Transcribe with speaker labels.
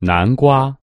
Speaker 1: 南瓜。